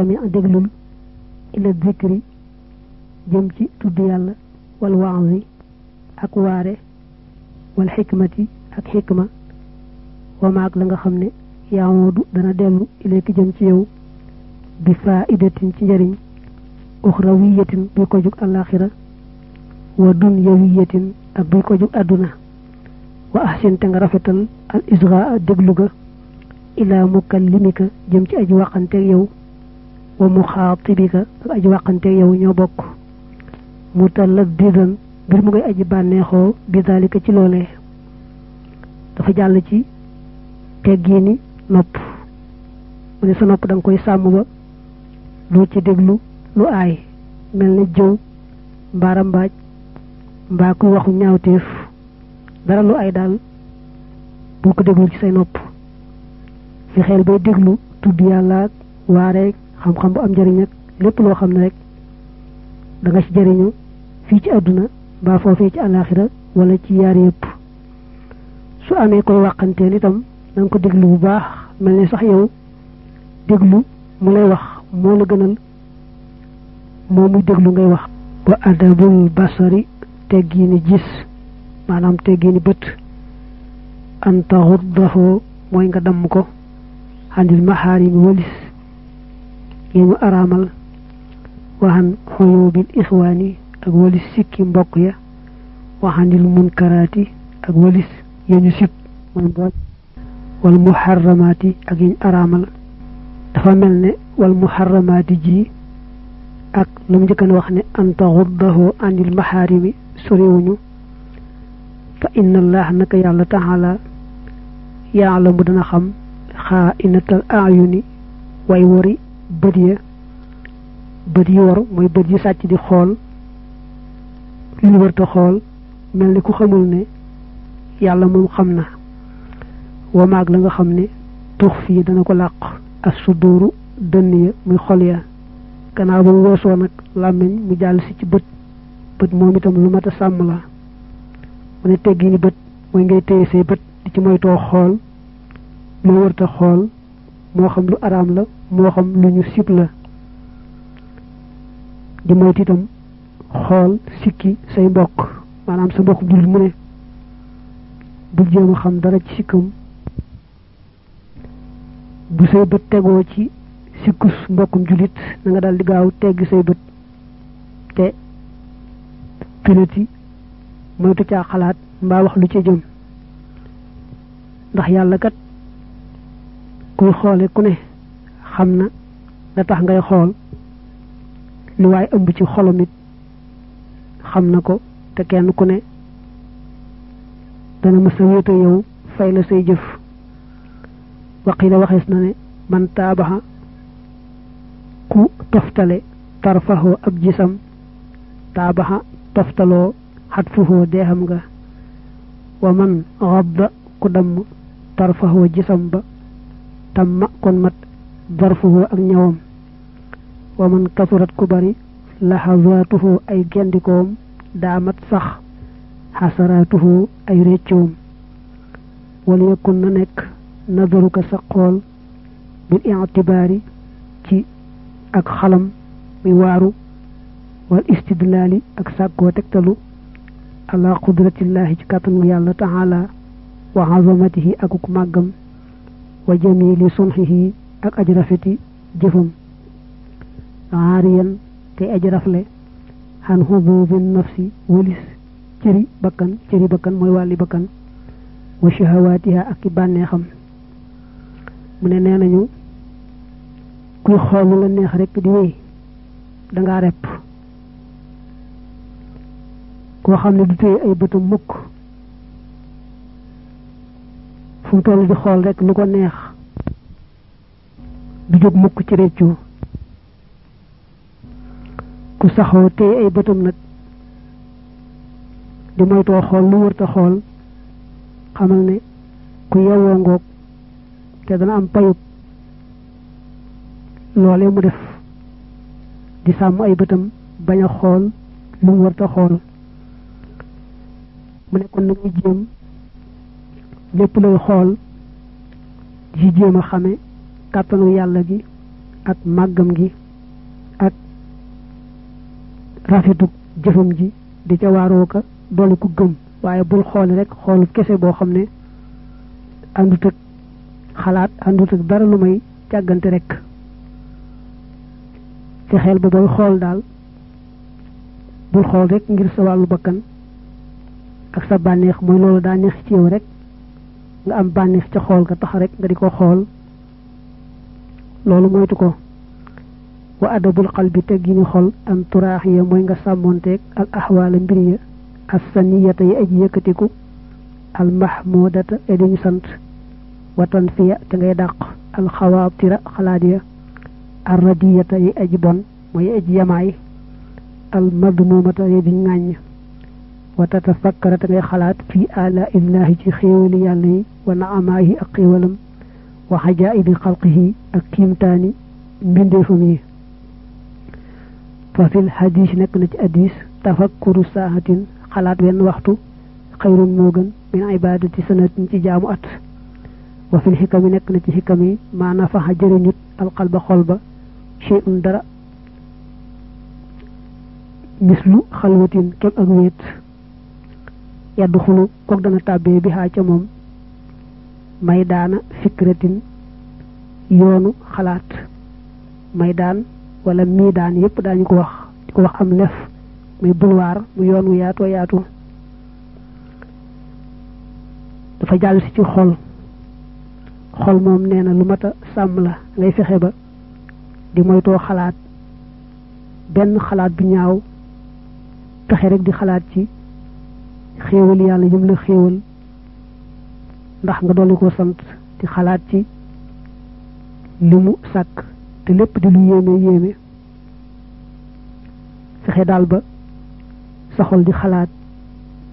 istami déglul ila dikri jëm ci tudd yàlla wal wazi ak waare wal xikmati ak xikma wa maag la nga xam ne yaamoodu dana dellu ilayki jëm ci yow bi faidatin ci njëriñ uxrawiyatin buy ko jug alaxira wa dunyawiyatin ak buy ko jug àdduna wa ahsin te nga rafetal al isra déglu ga ila mukallimika jëm ci aji waxanteeg yow mu ngay aji bànneexoo bi dalika ci loolee dafa jàll ci teggiini nopp mu ne sa nopp da nga koy sàmm ba doo ci déglu lu aay mel ne jëw mbaara mbaaj mbaa kuy waxu ñaawteef dara lu ay daal boo ko déglu ci say nopp fi xel bay déglu tudd yàlla ak waareeg xam-xam bu am njëriñ ak lépp loo xam ne rek da nga ci jëriñu fii ci àdduna mbaa foofee ci àllaaxira wala ci yaar yëpp. Su amee koy wàqanteel itam ko déglu bu baax mel ni sax yow déglu mu lay wax moo la gënal moo muy déglu ngay wax. Wa adabul basari teggiini gis maanaam teggiini bët. An taxuddahu mooy nga damm ko. Xandil maxaarimi walis يوم أرامل وهن حيوب الإخواني أقول السكين بقية وهن المنكرات أقول ينسب من والمحرمات أقين أرامل. تفاملن والمحرمات جي أك لمجكن وخن أن تغضه عن المحارم سريون فإن الله نك يالله تعالى يعلم دنا خائنة الأعين ويوري bët ya bët yi wor mooy bët yi sàcc di xool lu wërta xool mel ni ku xamul ne yàlla moom xam na. Wa la nga xam ne tux fii dana ko làq. As sudóoru dënn ya muy xol ya. Gannaaw ba mu nag làmmiñ mu jàll si ci bët. Bët moom itam lu mat sàmm la. Mu ne teggi ni bët mooy ngay téye say bët di ci moytoo xool. Lu wërta xool moo xam lu araam la moo xam lu ñu la. di moytu itam xool sikki say mbokk maanaam sa mbokk jullit mu ne. bul jéem xam dara ci sikkam. bu say bët tegoo ci sikkus mbokkum jullit na nga daal di gaaw teggi say bët. te piloti moytu caa xalaat mbaa wax lu ci jëm. ndax yàlla kat kuy xoole ku ne xam na la tax ngay xool lu waay ëmb ci xolom it xam na ko te kenn ku ne dana mës a wéete yow fay la say jëf waqila waxees na ne man taabaxa ku toftale tarfaxoo ab gisam taabaxa toftaloo xat fuhoo deexam nga wa man xabda ku damm tarfaxoo gisam ba tamma kon mat ظرفه اك ومن كثرت كبري لحظاته اي جندكم دامت صح حسراته اي ريتشوم وليكن ننك نظرك سقول بالاعتبار كي اك خلم بوارو والاستدلال اك ساكو تكتلو على قدرة الله كاتن يالا تعالى وعظمته اكو كمغم وجميل صنحه ak aj rafeti jëfam aariyan te aj rafle xan xububin nafsi walis cëri bakkan cëri bakkan mooy wàlli bakkan wa shahawaatiha ak i bànneexam mu ne nee nañu kuy la neex rek di wéy dangaa repp koo xam ne du téye ay bëtam mukk fu mu di xool rek lu ko neex du jóg mukk ci réccu ku saxoo téye ay bëtam nag. Di moytoo xool lu wërta xool xamal ne ku yewwoo ngoog te dana am payub. Loolee mu def. Di sàmm ay bëtam bañ a xool lu mu warta xool. Mu kon na muy jéem lépp lay xool ci jéem a xame kàttanu yàlla gi ak màggam gi ak rafetu jëfam ji di ca waaroo ka dolli ku gëm. Waaye bul xoole rek xoolu kese boo xam ne àndut ak xalaat àndut ak dara lu may càggante rek. Ci xel ba booy xool daal bul xool rek ngir sa wàllu bakkan ak sa bànneex mooy loolu daa neex ci yow rek nga am bànneex ca xool ka tax rek nga di ko xool loolu moytu ko wa adabul qalbi teggini xol an turaax ya mooy nga sàmmonteeg al ahwaala mbir ya as saniyata yi aji yëkkatiku al mahmudata e duñu sant watan fiya te ngay dàq al xawaatira xalaat ya ar radiyata yi aji bon mooy aji yamaay al madmumata yi duñ ŋàññ wa tatafakkara te ngay xalaat fi ala illahi ci xéewali yàlla wa naamaahi ak xéewalam وحجائب خلقه أكيمتاني بندفني ففي الحديث نقلت أديس تفكر ساعة خلات بين وقت خير موغن من عبادة سنة تجام أت وفي الحكم نكنت حكمي ما نفع جرنيت القلب خلبة شيء درا مثل خلوة كم أغويت يدخل كوك دانا تابي بها may daana fikratin yoonu xalaat. May daan wala mii daan yépp daañu ko wax di ko wax am lef muy bulwaar mu yoon wu yaatoo yaatu. Dafa jàll si ci xol. Xol moom nee na lu mat sàmm la ngay fexe ba di moytoo xalaat. Benn xalaat bu ñaaw fexe rek di xalaat ci xéewal yàlla yëm la xéewal. Ndax nga dolli ko sant di xalaat ci li mu sàkk te lépp di lu yéeme yéeme. Fexe daal ba sa xol di xalaat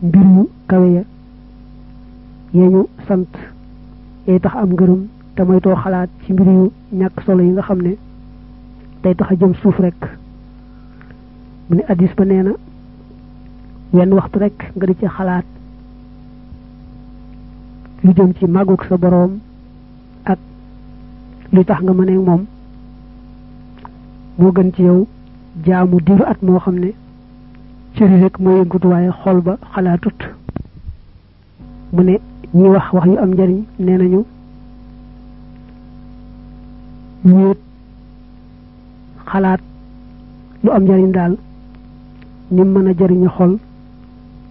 mbir yu kawe ya yee ñu sant yay tax am ngërëm te moytoo xalaat ci mbir yu ñàkk solo yi nga xam ne day tax a jëm suuf rek. Mu ne addis ba nee na wenn waxtu rek nga di ci xalaat lu jëm ci màggug sa boroom ak lu tax nga mëneeg moom. Moo gën ci yow jaamu diiru at moo xam ne cëri rek moo yëngatu waaye xol ba xalaatut. Mu ne ñi wax wax yu am njariñ nee nañu xalaat lu am njariñ daal ni mën a xol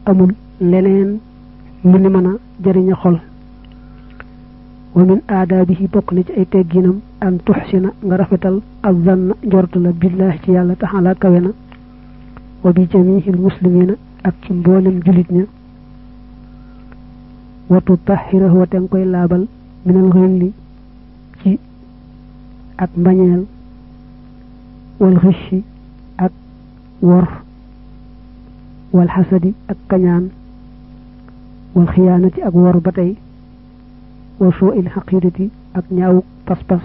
amul leneen lu ni mën a jariña xol ومن آدابه بقنا جاي تجينم أن تحسن غرفتل الظن جرتنا بالله تعالى تحالا كوينا وبجميع المسلمين أكيم بولم جلدنا. وتطهره وتنقوي لابل من الغل كي أك بانيال والغشي أك ورف. والحسد أك كنان والخيانة أك ورباتي وسوء الحقيرة أك نياو بس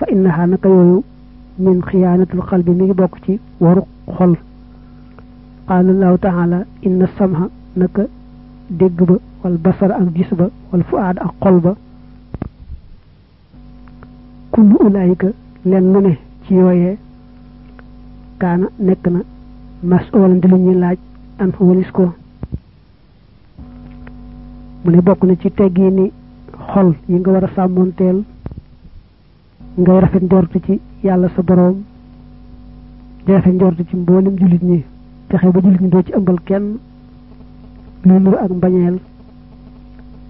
فإنها نكيو من خيانة القلب ميبوكتي ورق خل. قال الله تعالى إن السمح نك دقب والبصر الجسب والفؤاد القلب كل أولئك لنمه تيوية. كان نكنا مسؤولا دلني لاج أنه ولسكو mu ne bokk na ci teggi ni xol yi nga war a ngay rafet njort ci yàlla sa boroom di rafet njort ci mboolem jullit ñi fexe ba jullit ñi doo ci ëmbal kenn lu nuru ak mbañeel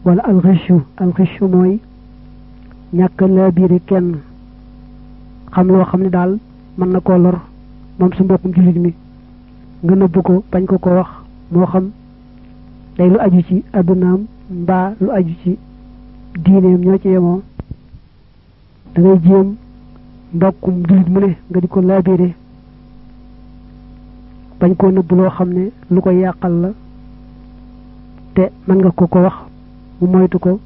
wala alxishu alxishu mooy ñàkk laa biire kenn xam loo xam ne daal mën na koo lor moom su mbokkum jullit mi nga nëbb ko bañ ko ko wax moo xam day lu aju ci addunaam mbaa lu aju ci diineem ñoo ci yemoo da ngay jéem mbokkum jullit mu ne nga di ko laabire bañ koo nëbb loo xam ne lu ko yàqal la te mën nga ko ko wax mu moytu ko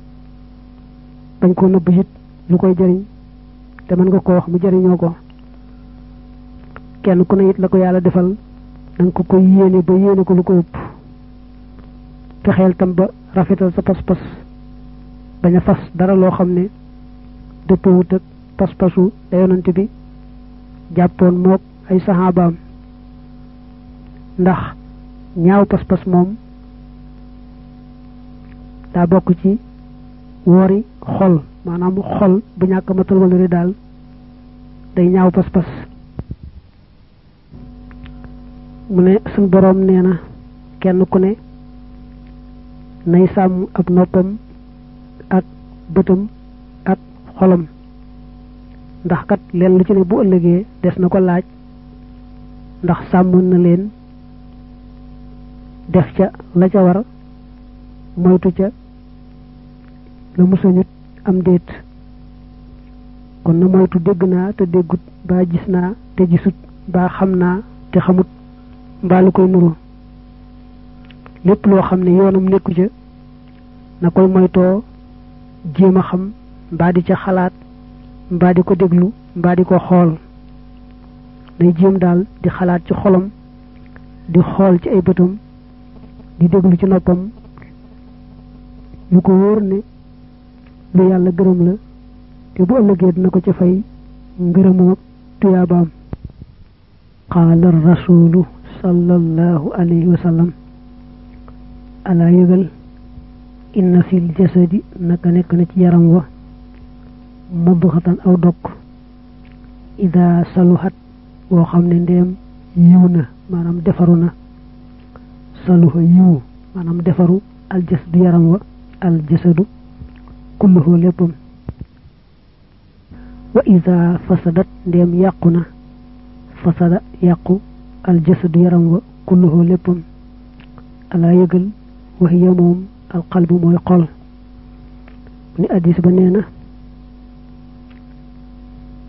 bañ koo nëbb it lu koy jëriñ te mën nga ko wax mu jëriñoo ko. Kenn ku ne it la ko yàlla defal danga ko koy yéene ba yéene ko lu ko ëpp. Fexeel tam ba rafetal sa pas-pas. Bañ a fas dara loo xam ne dëppawut ak pas-pasu da yonante bi jàppoon mook ay saxaabaam. Ndax ñaaw pas-pas moom daa bokk ci woori xol maanaam xol bu ñàkk matal wala daal day ñaaw pas-pas. Mu ne suñ boroom nee na kenn ku ne nay sàmm ab noppam ak bëtam ak xolam. Ndax kat leen lu ci ne bu ëllëgee des na ko laaj ndax sàmm na leen def ca la ca war moytu ca la musañut am déet. Kon na moytu dégg naa te déggut baa gis naa te gisut baa xam te xamut mbaa lu koy nuru lépp loo xam ne yoonam nekku ca na koy moytoo jéem a xam mbaa di ca xalaat mbaa di ko déglu mbaa di ko xool. Nay jéem daal di xalaat ci xolam di xool ci ay bëtam di déglu ci noppam lu ko wóor ne lu yàlla gërëm la te bu ëllëgee dina ko ca fay ngërëmoo tuyaabaam. Qaala rasulu sallallahu alayhi wa sallam alaa yëgal inna fil jasadi naka nekk na ci yaram wa mudxatan aw dog ida saluhat woo xam ne ndeem yiw na maanaam defaru na saluha yiw maanaam defaru aljasadu yaram wa aljasadu kulluhu léppam wa ida fasadat ndeem yàqu na fasada yàqu aljasadu yaram wa kulluhu léppam alaa yëgal وهي موم القلب ميقل من أديس بنينا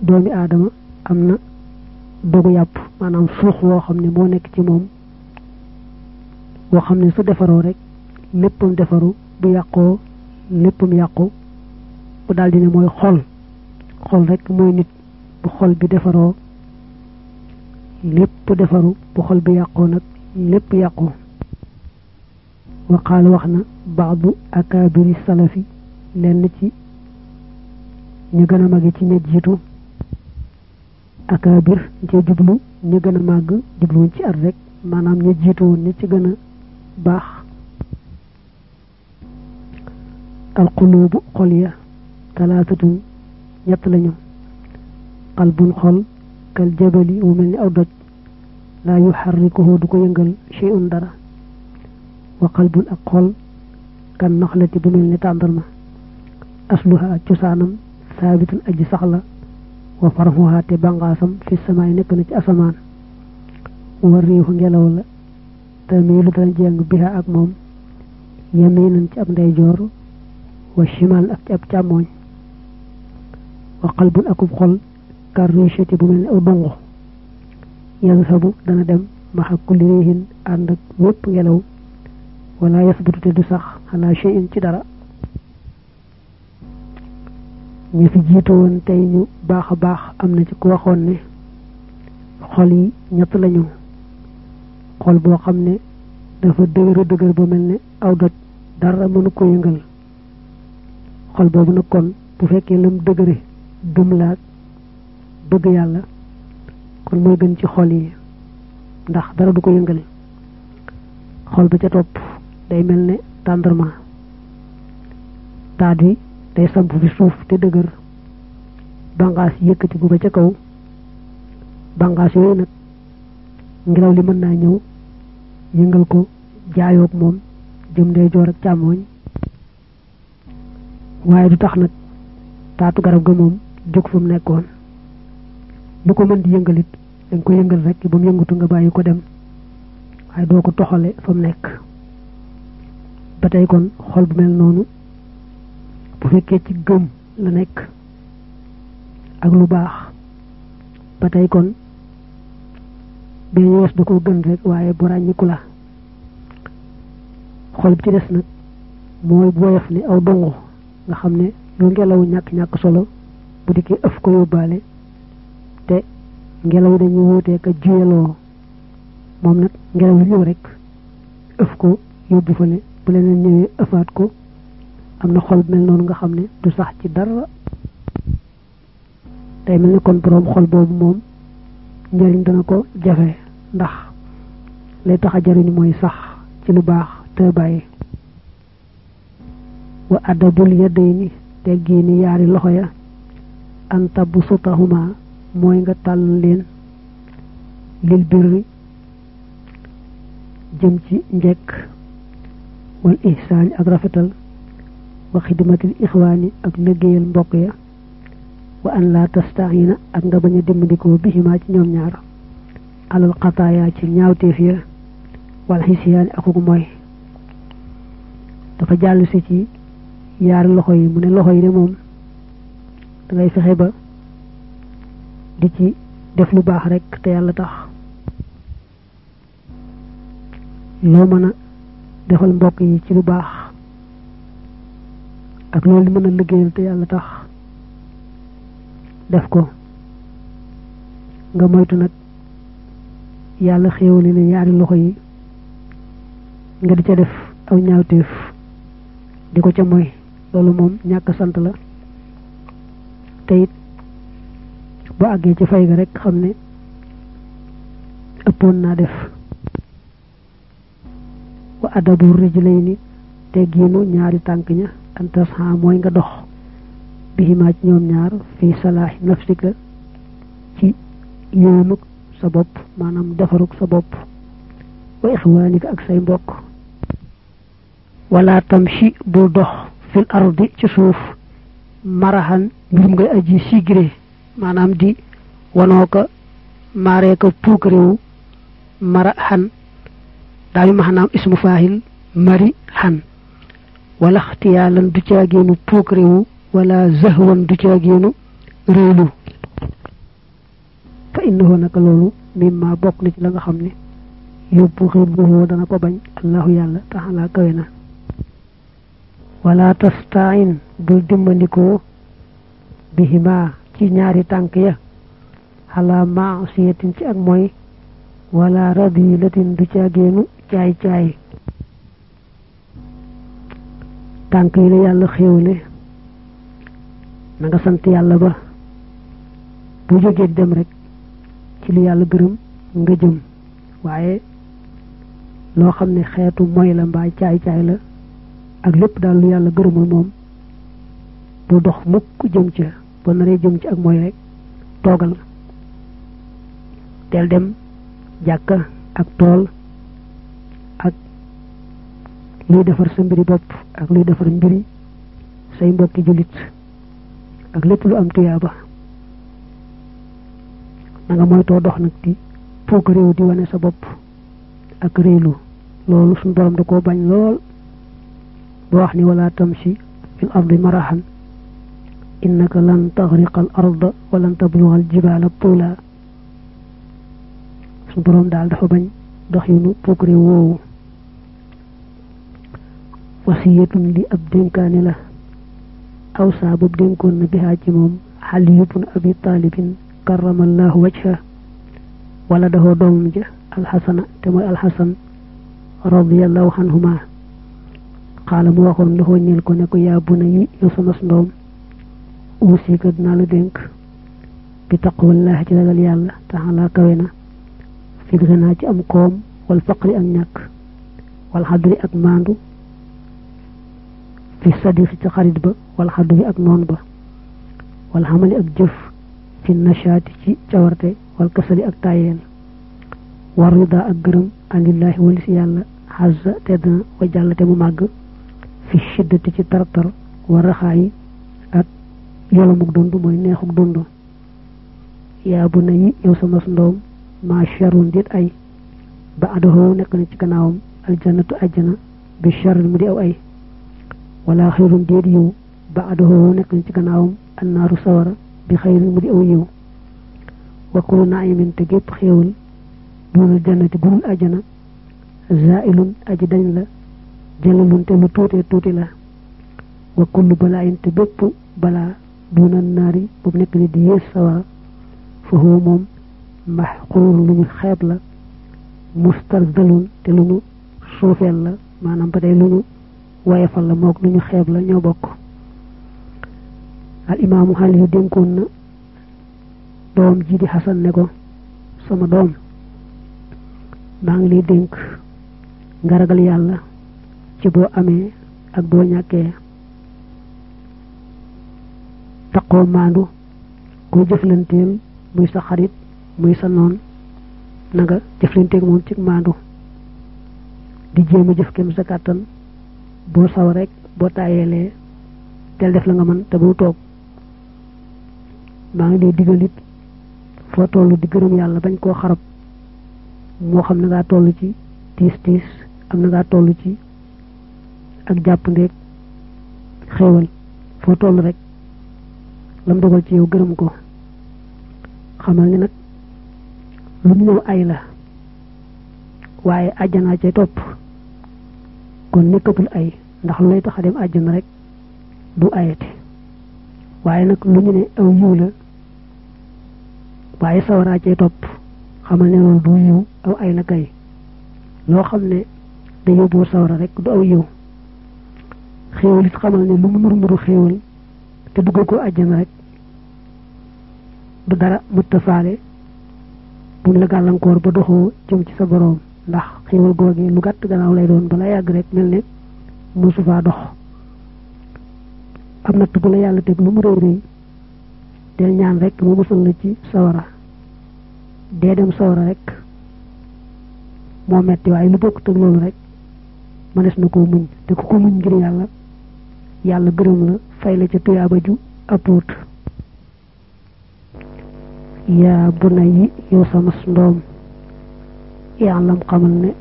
دومي آدم أمنا. دوغو ياب. مانا فوخ وخم نمونك تموم وخم نسو دفرو رك. لبهم دفرو. بياقو لبهم ياقو. ودال دين موي خول. خول رك موي نت بخول بي دفرو. لب دفرو. بخول بياقو نت لب ياقو. وقال وخنا بعض أكابر السلف لن تي ني غنا ماغي تي نجيتو أكابر تي جوبلو ني غنا ماغ جوبلو تي أر رك مانام ني جيتو ني تي غنا باخ. القلوب قليا ثلاثة نيت لا قلب خل كالجبل ومن اودج لا يحركه دوكو ينغل شيء دراه وقلب الأقل كان نخلة بمن نتعندلما أصلها جسانم ثابت أجسعلا وفرفها تبانغاسم في السماء نكنة أسمان. وريه جلولا تميل تنجيان بها أقمم يمينا تأم ديجور وشمال أكتب تأموين وقلب الأقل قل كالريشة بمن البنغو يذهب دندم مع كل ريه عندك ويب جلولا wala yasbutu te du sax xalaa shay'in ci dara. Ñu fi ñu baax ci ne xol yi ñett lañu. Xol ne dafa dëgër dëgër ba ne aw doj dara mënu ko yëngal. Xol boobu nag kon bu lam dëgëre gëm laag bëgg yàlla kon mooy gën ci xol yi ndax dara du ko yëngale xol ba ca day mel ne taat wi day samp fi suuf te dëgër. Bangaas yëkkati bu ba ca kaw. Bangaas yooyu nag ngelaw li mën naa ñëw ko jaayoog moom jëm ndey joor ak càmmooñ. Waaye du tax nag taatu garab ga moom jóg fa mu nekkoon. Lu ko mën di yëngalit dañ ko yëngal rek ba mu nga bàyyi ko dem. Waaye doo ko toxale fa nekk ba tey kon xol bu mel noonu bu fekkee ci gëm la nekk ak lu baax ba tey kon benn wees da ko gën rek waaye bu ràññiku la. Xol bi ci des nag mooy woyof ni aw dongu nga xam lu ngelaw ñàkk-ñàkk solo bu dikkee ëf ko yóbbaale te ngelaw yi dañuy wóotee ka juyeloo moom nag ngelaw ñëw rek ëf ko yóbbu fale bu leneen ñëwee ëfaat ko. Am na xol mel noonu nga xam ne du sax ci dara. Day mel ni kon borom xol boobu moom njariñ dana ko jafe ndax lay tax a jariñ mooy sax ci lu baax te bàyyi. Wa adabul yadayni ni yaari loxo ya. An tabu mooy nga tàll leen lil birri jëm ci njekk والإحسان أغرفتل وخدمة الإخوان أغنقيل بقية وأن لا تستعين أن دبن يدمدكو بهما جنوم نار على القطايا جنياو تفير والحسيان أخوك موي دفع سيتي يار لخوي من لخوي نموم. دغاي فخي با دي تي ديف لو لو مانا defal mbokk yi ci lu baax. Ak loolu li mën a liggéeyal te yàlla tax. Def ko. Nga moytu nag yàlla xéewali ne yaari loxo yi. Nga di ca def aw ñaawteef. Di ko ca moy. Loolu moom ñàkk sant la. Te it boo àggee ci fay ga rek xam ne ëppoon naa def wa adabu rijlayni teggiinu ñaari tànk ña antas ha mooy nga dox bihimaa ci ñoom ñaar fii salaahi nafsika ci yoonuk sa bopp maanaam defaruk sa bopp wa ixwaanika ak say mbokk wala tamshi bul dox fil ardi ci suuf maraxan mbir ngay aji sigré maanaam di wanoo ko maaree ko puukaréewu daal maanaam ismu faahil mari xan wala xtiyaalan du caageenu puukaréewu wala zahwan du caageenu réelu fa innahu naka loolu mimma bokk na ci la nga xam ne yóbbu boobu dana ko bañ allahu yàlla taxalaa kawe na wala tastain bul dimbandikoo bihima ci ñaari tànk ya xalaa maasiyatin ci ak mooy wala radilatin du caageenu caay caay tànk yi la yàlla xéewle na nga sant yàlla ba bu jógee dem rek ci li yàlla gërëm nga jëm. Waaye loo xam ne xeetu moy la mbaa caay caay la ak lépp daal lu yàlla gërëmul moom bu dox mukk jëm ca. Ba naree jëm ci ak mooy rek toogal te dem jàkka ak tool ak luy defar sa mbiri bopp ak luy defar mbiri say mbokki jullit ak lépp lu am tuyaaba na nga moytoo dox nag di puuk réew di wane sa bopp ak réelu loolu suñ borom da koo bañ lool ba wax ni wala tamshi fil ardi marahan innaka lan taxriqa al arda wa lan tabluga al jibaala tuula suñ borom daal dafa bañ dox yu nu puuk réew woowu وصيه لي اب دنكان لا أو صاب دنكون بها جي موم علي بن أبي طالب كرم الله وجهه. ولده دوم جا الحسن تما الحسن رضي الله عنهما. قال مو واخون لو نيل كو نكو يا بني يوسف دوم وصي قد نال دنك بتقوى الله جل جلاله تعالى كوينا في غنا ام كوم والفقر ان نك والحضر اك في الصديق تقارد با والحدوه اكنون با. والحمل اكجف في النشاط تورتي والكسل اكتاين والرضا اكرم عن الله والسيال حز تدن وجالة ممغ في الشدة تترتر والرخاي اك يولو مقدون بو موين نيخو قدون دو يا أبو ني يوسم اسندوم ما شارون ديت أي. بعدهو نكني تكناوم الجنة أجنة بشار المدي أو أي. Wala xayrun déet yiw ba adoxoo nekk ci gannaawam annaaru sawara bi xayrin mu di aw yiw wa kullu naimin te gépp xéewal dunal jannati gurul ajjana zailun aji dañ la jëlalun te lu tuutee tuuti la wa kullu balaayin te bépp balaa dunal naari bu nekk ni di yées sawara fa huwa moom maxquur lu ñu xeeb la mustarzalun te lu ñu suufeel la maanaam ba tey lu ñu wayefal la moog lu ñu xeeb la ñoo bokk. Al imaamu xal yu dénkoon na doom ji di xasan ne ko sama doom maa ngi lay dénk nga ragal ci boo amee ak boo ñàkkee. Taqoo maandu koo jëflanteel muy sa xarit muy sa noon na nga jëflanteeg moom ci maandu di jëf kem sa kàttan bo saw rek bo tayele del def la nga man te bu tok ma fo tollu di gërëm yalla bañ ko xarab. Mo xam na nga tollu ci tis tis am na nga tollu ci ak japp ndek xewal fo tollu rek lam dogal ci yow gërëm ko. Xamal ni nak lu ñu ay la waye aljana ci top kon nekkatul ay ndax lu lay tax a dem àjjana rek du ayate waaye nag lu ñu ne aw yiw la waaye sawaraa cay topp xamal ne loolu du yiw aw ay la kay loo xam ne da yóbbu sawara rek du aw yiw xéewal it xamal ne lu mu nuru nuru xéewal te duggal ko àjjana rek du dara muttafaale buñ la gàllankoor ba doxoo jëm ci sa boroom ndax xéewal googee lu gàtt gannaaw lay doon bala yàgg rek mel ne mosu faa dox. Am natt bu la yàlla teg lu mu réy réy del ñaan rek mu musal la ci sawara. Dee dem sawara rek. Moo metti waaye lu bokk tëg loolu rek. Mënees na koo muñ. Te ku ko muñ ngir yàlla yàlla gërëm la fay la ca tuyaaba ju appuut yaa bu na yow sama ndoom يعلم قمن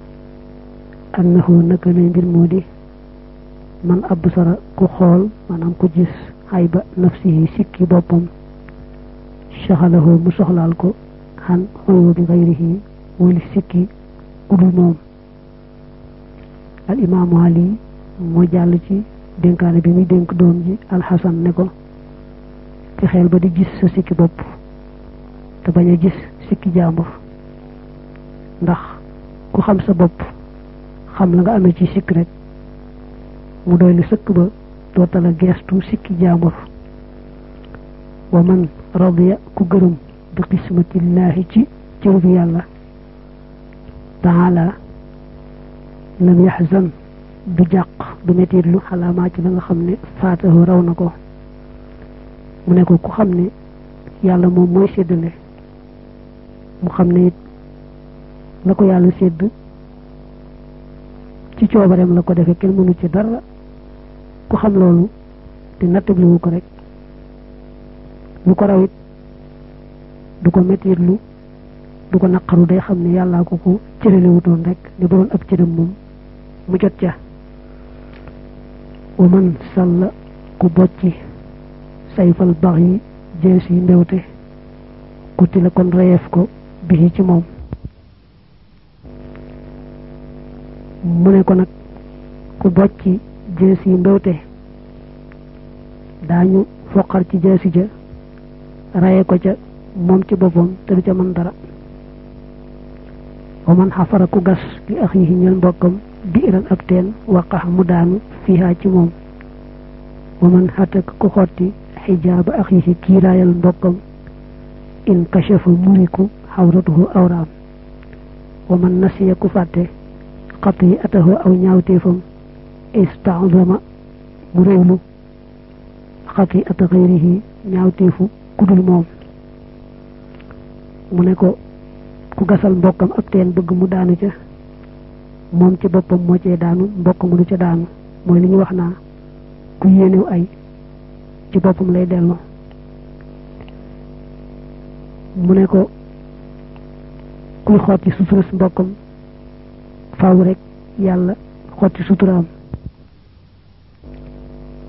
أنه نقل ندير مودي من أبصر كخول من أم كجس عيب نفسه سكي بابم شهله مسخلالكو عن حيوب غيره ولسكي قدوموم الإمام علي مجالجي دنكان بمي دنك دومجي الحسن نكو تخيل بدي جس سكي باب تبني جس سكي جامبو ndax ku xam sa bopp xam la nga amee ci sikk rek mu doy lu sëkk ba dootala geestu sikki jàmbur wa man radiya ku gërëm bi qismatillahi ci cër bi yàlla taala lam yaxzan du jàq du metitlu xalaamaa ci la nga xam ne faatahu raw na ko mu ne ko ku xam ne yàlla moom mooy séddale mu xam ne it la ko yàlla sédd ci coobareem la ko defee kenn mënu ci dara ku xam loolu te nattabliwu ko rek lu ko rawit du ko metitlu du ko naqaru day xam ne yàllaa ko ko cëralewutoon rek ne doon ab cëram moom mu jot ca wa man sàll ku bocci sayfal bax yi jees yi mbewte kuti la kon reyeef ko bi ci moom mu ne ko nag ku bocci jees yi mbewte daañu foqar ci jeesi ja raye ko ca moom ci boppam te du ca mën dara wa man xafara ku gas li ax yi ñel mbokkam bi iran ab teen waqax mu daanu fiihaa ci moom wa man xatak ku xotti xijaaba ax yi kiiraayal mbokkam in kashafa muriku xawratuhu awraam wa man nasiya ku fàtte xat yi atahu aw ñaawteefam istaazama mu réewlu xat yi ata xayrihi ñaawteefu kudul moom mu ne ko ku gasal mbokkam ab teen bëgg mu daanu ca moom ci boppam moo cee daanu mbokk mu du ca daanu mooy li ñu wax naa ku yéenew ay ci boppam lay dellu mu ne ko kuy xotti suturas mbokkam faaw rek yàlla xotti suturaam.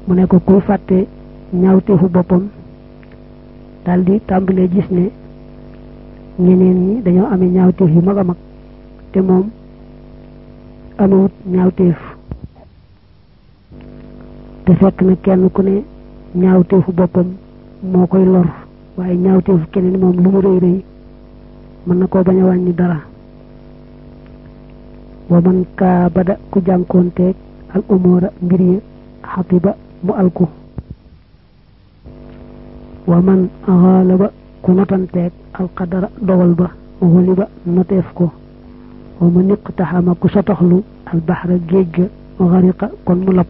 Mu ne ko kuy fàtte ñaawteefu boppam daldi tàmbalee gis ne ñeneen ñi dañoo amee ñaawteef yu mag a mag te moom amewut ñaawteef. Te fekk na kenn ku ne ñaawteefu boppam moo koy lor waaye ñaawteefu keneen moom lu mu rëy rëy mën na koo bañ a wàññi dara ومن كابد كجان كونتك الأمور بري حطبا مؤلكو ومن غالب كمتنتك القدر دولبا غلبا نتفكو ومن اقتحم كشتخلو البحر جيج غريق كن ملب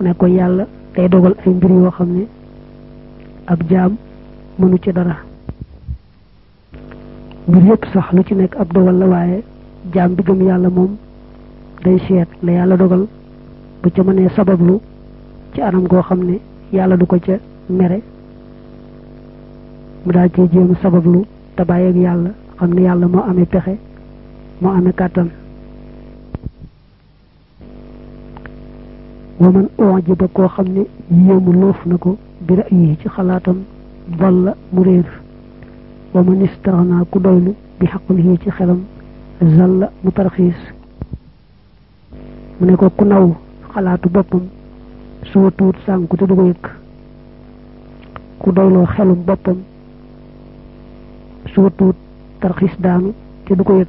نكو يال تي دوغل اي مبري وخمني اب جام منو تي دارا مبري اب صح لو تي jaam bi yàlla moom day seet la yàlla dogal bu ca mënee sabablu ci anam goo xam ne yàlla du ko ca mere. mu daal cee jéem sabablu te bàyyeeg yàlla xam ne yàlla moo amee pexe moo amee kàttan. waman ujiba koo xam ne yéemu loof na ko bi ra'yi ci xalaatam dalla mu réer. waman istaxna ku doylu bi xaqlihi ci xelam zalla mu tarxiis mu ne ko ku naw xalaatu boppam suwa tuut sànku te du ko yëg ku doyloo xelum boppam suwa tuut tarxiis daanu te du ko yëg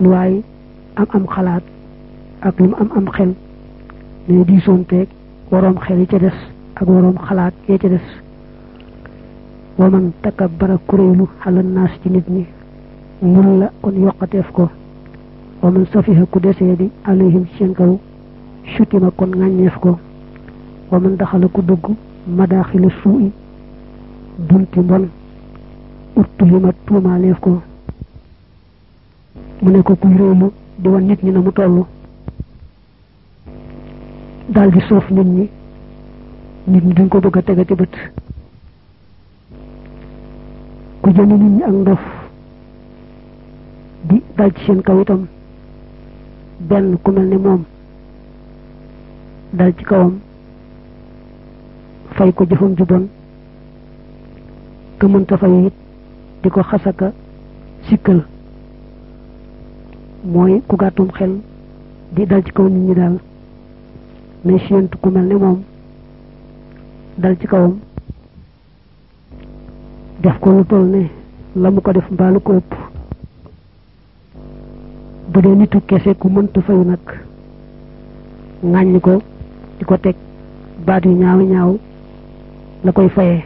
lu waay am am xalaat ak lu mu am am xel ne diisoonteeg waroom xel yi ca des ak waroom xalaat yee ca des waman takabbara kuréelu xalan naas ci nit ñi mun la kon yokkateef ko. waman safiha ku desee di alayhim ci seen kaw kon ŋàññeef ko. waman daxala ku dugg madaaxila suu'i bunti mbon uttulima tuumaaleef ko. mu ne ko kuy réelu di wan nit ñi na mu toll daal di soof nit ñi. nit ñi duñ ko bëgg a tegati bët. ku dal ci seen kaw itam. Benn ku mel ne moom dal ci kawam fay ko jëfam ju bon. Ka mënta fay it di ko xasaka sikkal. Mooy ku gàttum xel di dal ci kaw nit ñi daal. Mais ku mel ne moom dal ci kawam. Def ko lu toll ne la mu ko def mbaalu ko ëpp bu dee nitu kese ku mënta fayu nag ŋàññ ko di ko teg baat yu ñaaw ñaaw la koy fayee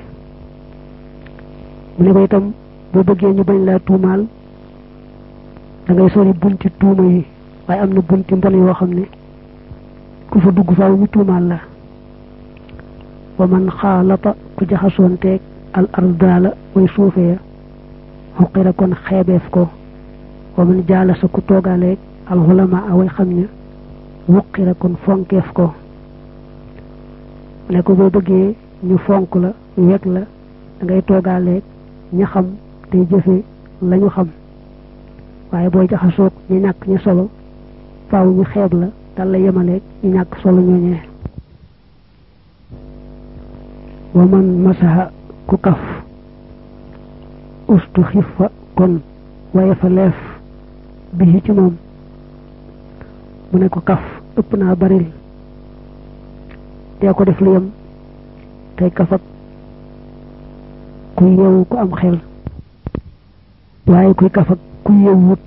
mu ne ko itam boo bëggee ñu bañ laa tuumaal da ngay sori bunti tuuma yi waaye am na bunti mbon yoo xam ne ku fa dugg faaw ñu tuumaal la wa man xaalata ku jaxasoon teeg al ardala way suufe ya xuqira kon xeebeef ko ومن جالس كتوغا ليك الغلماء أو يخمنا وقر كن فون كيف كو لكو بو بغي ني فون كلا ويك لا غاي توغا ليك ني خم تي جيفي لا ني خم واي بو جاخاسوك ني ناك ني سولو فاو ني خيب لا دال يماليك ني ناك سولو ني ني ومن مسها كوكف استخف كن ويفلف bi ci moom. Mu ne ko kaf ëpp naa baril. Dee ko def lu yem tey kafak ku yeewu ku am xel. Waaye kuy kafak ku yeewut.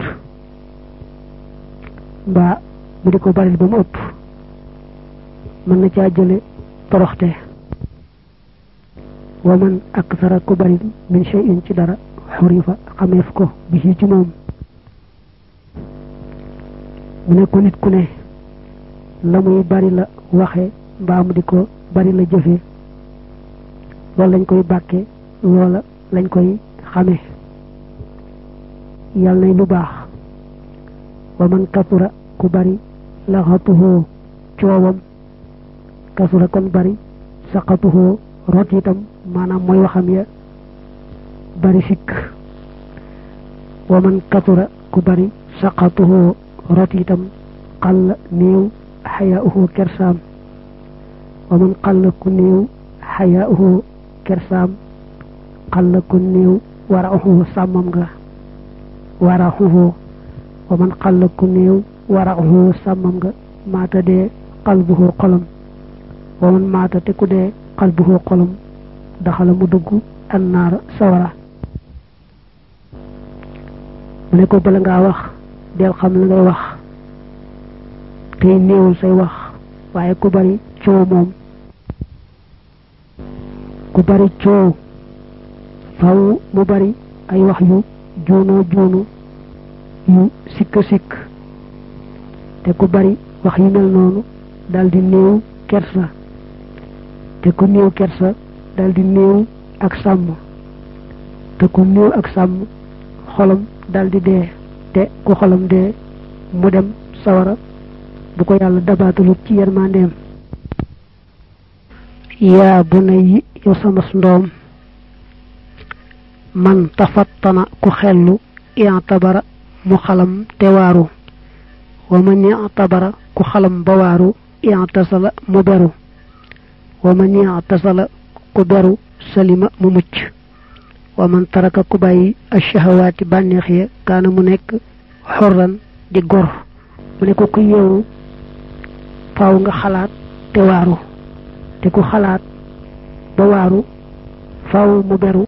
Mbaa mu di ko baril ba mu ëpp. Mën na caa jële toroxte. Wa man aksara ku bari min shay'in ci dara xurifa xameef ko bi ci moom mu ne ko nit ku ne la muy bari la waxe mbaa mu di ko bari la jëfe loolu lañ koy bàkke loola lañ koy xame yàlla nay lu baax wa man kasura ku bari laxatuhoo coowam kasura kon bari saqatuhoo rot itam maanaam mooy waxam ya bari sikk wa man kasura ku bari saqatuhoo rot itam xall néew xayaauhu kersaam wa man xall ku néew xayaauhu kersaam xall ku néew warauhu sàmmam nga warauhu wa man xall ku néew warauhu sàmmam nga maata dee qalbuhu xolam wa man maata te ku dee qalbuhu xolam daxala mu dugg annaara sawara mu ne ko bala ngaa wax del xam la ngay wax tey néewul say wax waaye ku bari coow moom ku bari coow faw mu bari ay wax yu juunoo juunu yu sikk sikk te ku bari wax yu mel noonu daldi néew kersa te ku néew kersa daldi néew ak sàmm te ku néew ak sàmm xolam daldi dee te ku xolam dee mu dem sawara bu ko yàlla dabaatalut ci yermandeem yaa bu na yi yow sama ndoom man tafattana ku xellu i'tabara mu xalam te waaru. Wa man i'tabara ku xalam ba waaru i'tasala mu beru. Wa man i'tasala ku beru salima mu mucc. Wa man taraka ku bànneex ya kaana mu nekk xorran di gor. mu ne ko ku yeewu faaw nga xalaat beru